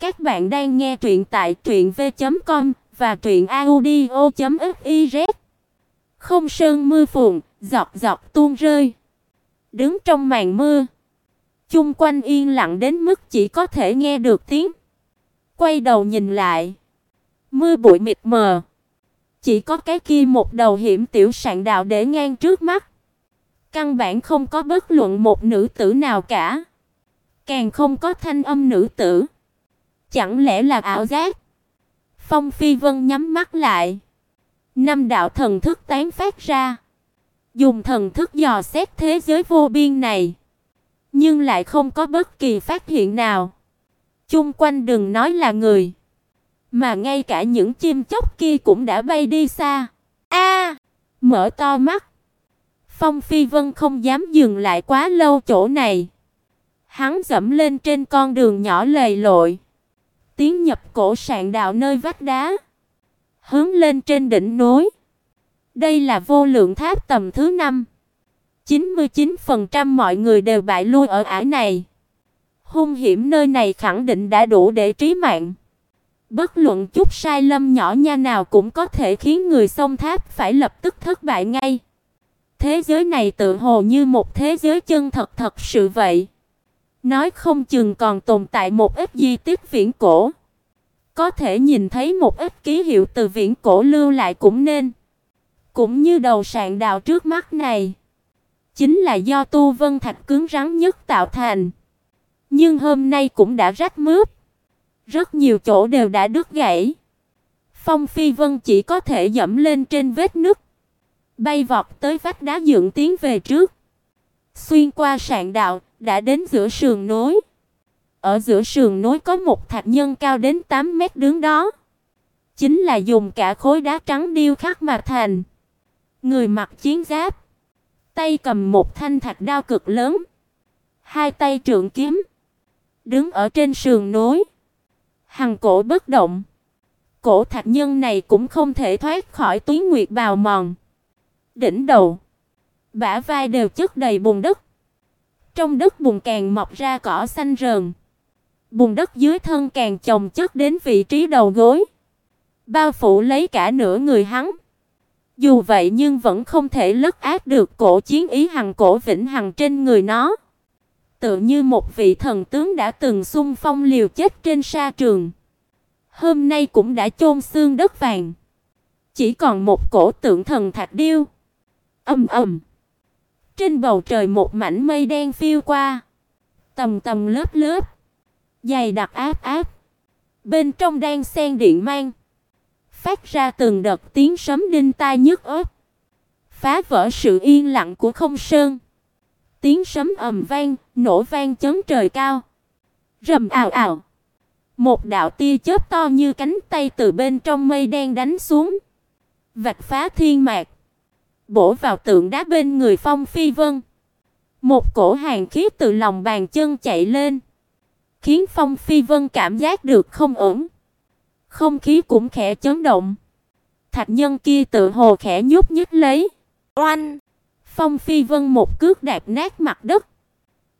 Các bạn đang nghe truyện tại truyệnv.com và truyệnaudio.fiz. Không sơn mưa phùn, giọt giọt tuôn rơi. Đứng trong màn mưa, chung quanh yên lặng đến mức chỉ có thể nghe được tiếng. Quay đầu nhìn lại, mưa bụi mịt mờ, chỉ có cái kia một đầu hiểm tiểu sạn đạo để ngang trước mắt. Căn bản không có bất luận một nữ tử nào cả, càng không có thanh âm nữ tử. Chẳng lẽ là ảo giác? Phong Phi Vân nhắm mắt lại, năm đạo thần thức tán phát ra, dùng thần thức dò xét thế giới vô biên này, nhưng lại không có bất kỳ phát hiện nào. Chung quanh đừng nói là người, mà ngay cả những chim chóc kia cũng đã bay đi xa. A! mở to mắt. Phong Phi Vân không dám dừng lại quá lâu chỗ này. Hắn dẫm lên trên con đường nhỏ lầy lội, tiến nhập cổ sạn đạo nơi vách đá, hướng lên trên đỉnh núi. Đây là vô lượng tháp tầm thứ 5. 99% mọi người đều bại lui ở ải này. Hung hiểm nơi này khẳng định đã đủ để trí mạng. Bất luận chút sai lầm nhỏ nha nào cũng có thể khiến người xông tháp phải lập tức thất bại ngay. Thế giới này tự hồ như một thế giới chân thật thật sự vậy. Nói không chừng còn tồn tại một ít di tích viễn cổ. Có thể nhìn thấy một ít ký hiệu từ viễn cổ lưu lại cũng nên. Cũng như đầu sạn đào trước mắt này, chính là do tu vân thạch cứng rắn nhất tạo thành. Nhưng hôm nay cũng đã rách mướp. Rất nhiều chỗ đều đã đứt gãy. Phong Phi Vân chỉ có thể dẫm lên trên vết nứt, bay vọt tới vách đá dựng tiến về trước. Xuyên qua sạn đạo, đã đến giữa sườn núi. Ở giữa sườn núi có một thạch nhân cao đến 8 mét đứng đó. Chính là dùng cả khối đá trắng điêu khắc mà thành. Người mặc chiến giáp, tay cầm một thanh thạch đao cực lớn, hai tay trượng kiếm, đứng ở trên sườn núi, hằng cổ bất động. Cổ thạch nhân này cũng không thể thoát khỏi túy nguyệt bào mòn. Đỉnh đầu, bả vai đều chất đầy bùn đất. Trong đất bùn càng mọc ra cỏ xanh rờn. Bùn đất dưới thân càng chồng chất đến vị trí đầu gối, bao phủ lấy cả nửa người hắn. Dù vậy nhưng vẫn không thể lấp át được cổ chiến ý hằng cổ vĩnh hằng trên người nó. Tựa như một vị thần tướng đã từng xung phong liều chết trên sa trường, hôm nay cũng đã chôn xương đất vàng. Chỉ còn một cổ tượng thần thạch điêu. Ầm ầm. Trên bầu trời một mảnh mây đen phiêu qua, tầm tầm lớp lớp, dày đặc áp áp. Bên trong đang xen điện mang, phát ra từng đợt tiếng sấm đinh tai nhức óc, phá vỡ sự yên lặng của không sơn. Tiếng sấm ầm vang, nổ vang chấn trời cao. Rầm ào ào. Một đạo tia chớp to như cánh tay từ bên trong mây đen đánh xuống, vạch phá thiên mạc, bổ vào tượng đá bên người Phong Phi Vân. Một cổ hàn khí từ lòng bàn chân chạy lên, khiến Phong Phi Vân cảm giác được không ổn. Không khí cũng khẽ chấn động. Thạch nhân kia tự hồ khẽ nhúc nhích lấy. Oanh! Phong Phi Vân một cước đạp nát mặt đất,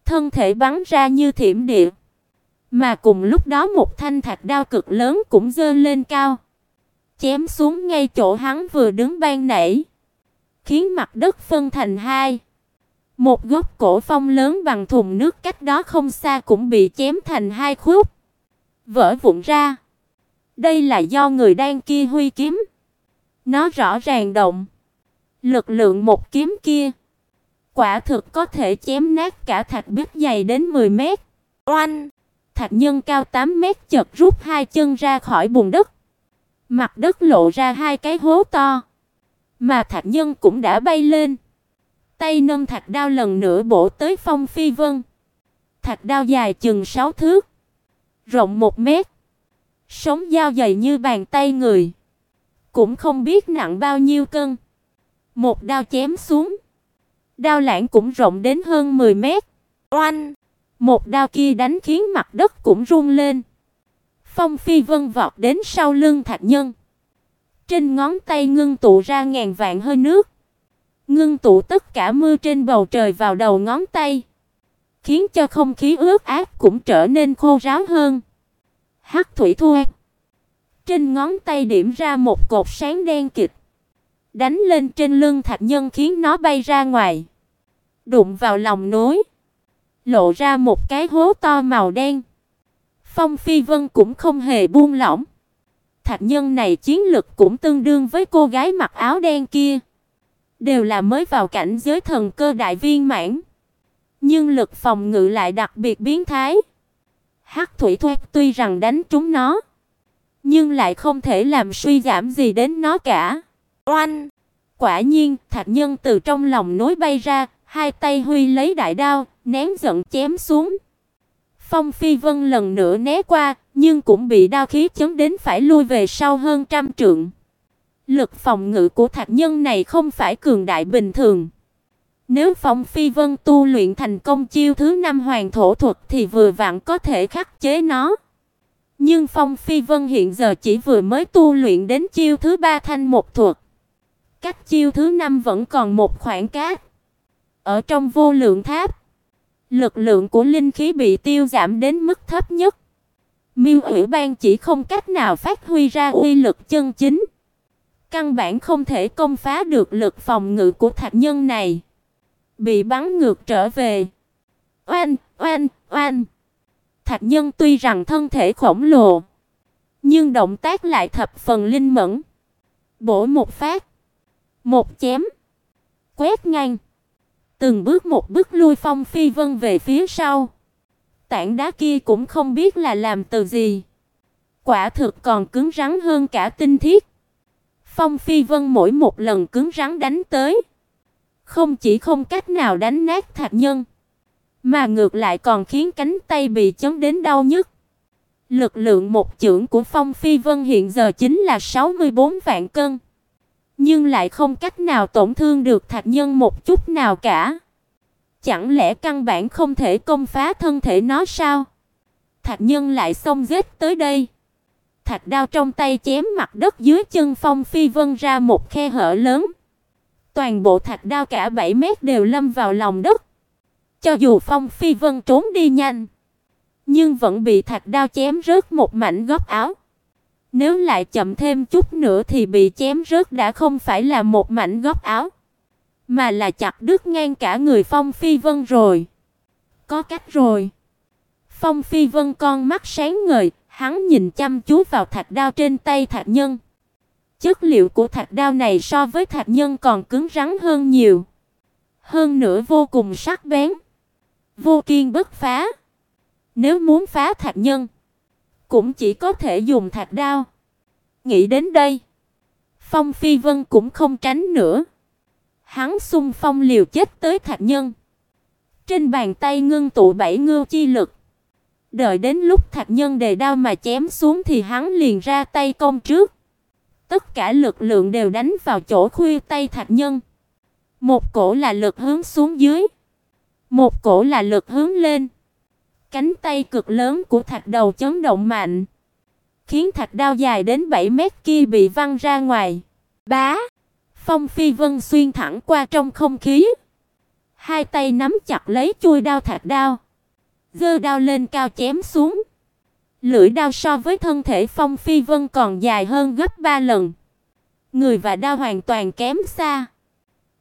thân thể bắn ra như thiểm điện. Mà cùng lúc đó một thanh thạch đao cực lớn cũng giơ lên cao, chém xuống ngay chỗ hắn vừa đứng ban nãy, khiến mặt đất phân thành hai. Một gốc cổ phong lớn bằng thùng nước cách đó không xa cũng bị chém thành hai khúc, vỡ vụn ra. Đây là do người đang kia huy kiếm. Nó rõ ràng động. Lực lượng một kiếm kia, quả thực có thể chém nát cả thạch bích dày đến 10 mét. Oanh! Thạch nhân cao 8 mét chợt rút hai chân ra khỏi bùn đất. Mặt đất lộ ra hai cái hố to. Mà thạch nhân cũng đã bay lên. Tay nâng thạch đao lần nữa bổ tới Phong Phi Vân. Thạch đao dài chừng 6 thước, rộng 1 mét. Sống dao dày như bàn tay người, cũng không biết nặng bao nhiêu cân. Một đao chém xuống, đao lãng cũng rộng đến hơn 10 mét. Oanh! Một đao kia đánh khiến mặt đất cũng rung lên. Phong Phi Vân vọt đến sau lưng Thạch Nhân. Trên ngón tay ngưng tụ ra ngàn vạn hơi nước. Ngưng tụ tất cả mưa trên bầu trời vào đầu ngón tay, khiến cho không khí ướt át cũng trở nên khô ráo hơn. Hắc thủy thu Trên ngón tay điểm ra một cột sáng đen kịt, đánh lên trên lưng thạch nhân khiến nó bay ra ngoài, đụng vào lòng núi, lộ ra một cái hố to màu đen. Phong Phi Vân cũng không hề buông lỏng. Thạch nhân này chiến lực cũng tương đương với cô gái mặc áo đen kia, đều là mới vào cảnh giới thần cơ đại viên mãn, nhưng lực phòng ngự lại đặc biệt biến thái. Hắc thủy thoát tuy rằng đánh trúng nó, nhưng lại không thể làm suy giảm gì đến nó cả. Oanh! Quả nhiên, Thạch Nhân từ trong lòng núi bay ra, hai tay huy lấy đại đao, ném giận chém xuống. Phong Phi Vân lần nữa né qua, nhưng cũng bị đao khí chấn đến phải lui về sau hơn trăm trượng. Lực phòng ngự của Thạch Nhân này không phải cường đại bình thường. Nếu Phong Phi Vân tu luyện thành công chiêu thứ năm hoàng thổ thuật thì vừa vặn có thể khắc chế nó. Nhưng Phong Phi Vân hiện giờ chỉ vừa mới tu luyện đến chiêu thứ ba thanh một thuật. Cách chiêu thứ năm vẫn còn một khoảng cách. Ở trong vô lượng tháp, lực lượng của linh khí bị tiêu giảm đến mức thấp nhất. Miêu Ủy Ban chỉ không cách nào phát huy ra uy lực chân chính. Căn bản không thể công phá được lực phòng ngự của thạch nhân này bị bắn ngược trở về. Oanh, oanh, oanh. Thạch Nhân tuy rằng thân thể khổng lồ, nhưng động tác lại thập phần linh mẫn. Bổ một phát, một chém, quét ngang, từng bước một bước lui Phong Phi Vân về phía sau. Tảng đá kia cũng không biết là làm từ gì, quả thực còn cứng rắn hơn cả tinh thiết. Phong Phi Vân mỗi một lần cứng rắn đánh tới, không chỉ không cách nào đánh nát thạch nhân, mà ngược lại còn khiến cánh tay bị chấn đến đau nhức. Lực lượng một chưởng của Phong Phi Vân hiện giờ chính là 64 vạn cân, nhưng lại không cách nào tổn thương được thạch nhân một chút nào cả. Chẳng lẽ căn bản không thể công phá thân thể nó sao? Thạch nhân lại xông giết tới đây. Thạch đao trong tay chém mặt đất dưới chân Phong Phi Vân ra một khe hở lớn toàn bộ thạch đao cả 7 mét đều lâm vào lòng đất. Cho dù Phong Phi Vân trốn đi nhanh, nhưng vẫn bị thạch đao chém rớt một mảnh góc áo. Nếu lại chậm thêm chút nữa thì bị chém rớt đã không phải là một mảnh góc áo, mà là chặt đứt ngang cả người Phong Phi Vân rồi. Có cách rồi. Phong Phi Vân con mắt sáng ngời, hắn nhìn chăm chú vào thạch đao trên tay thạch nhân. Chất liệu của thạch đao này so với thạch nhân còn cứng rắn hơn nhiều. Hơn nữa vô cùng sắc bén, vô kiên bất phá. Nếu muốn phá thạch nhân, cũng chỉ có thể dùng thạch đao. Nghĩ đến đây, Phong Phi Vân cũng không tránh nữa. Hắn xung phong liều chết tới thạch nhân. Trên bàn tay ngưng tụ bảy ngưu chi lực. Đợi đến lúc thạch nhân đề đao mà chém xuống thì hắn liền ra tay công trước. Tất cả lực lượng đều đánh vào chỗ khuy tay Thạch Nhân. Một cổ là lực hướng xuống dưới, một cổ là lực hướng lên. Cánh tay cực lớn của Thạch Đầu chấn động mạnh, khiến thạch đao dài đến 7 mét kia bị văng ra ngoài. Bá! Phong Phi Vân xuyên thẳng qua trong không khí. Hai tay nắm chặt lấy chuôi đao thạch đao, giơ đao lên cao chém xuống. Lưỡi đao so với thân thể Phong Phi Vân còn dài hơn gấp 3 lần. Người và đao hoàn toàn kém xa.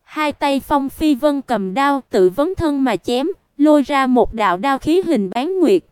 Hai tay Phong Phi Vân cầm đao tự vấn thân mà chém, lôi ra một đạo đao khí hình bán nguyệt.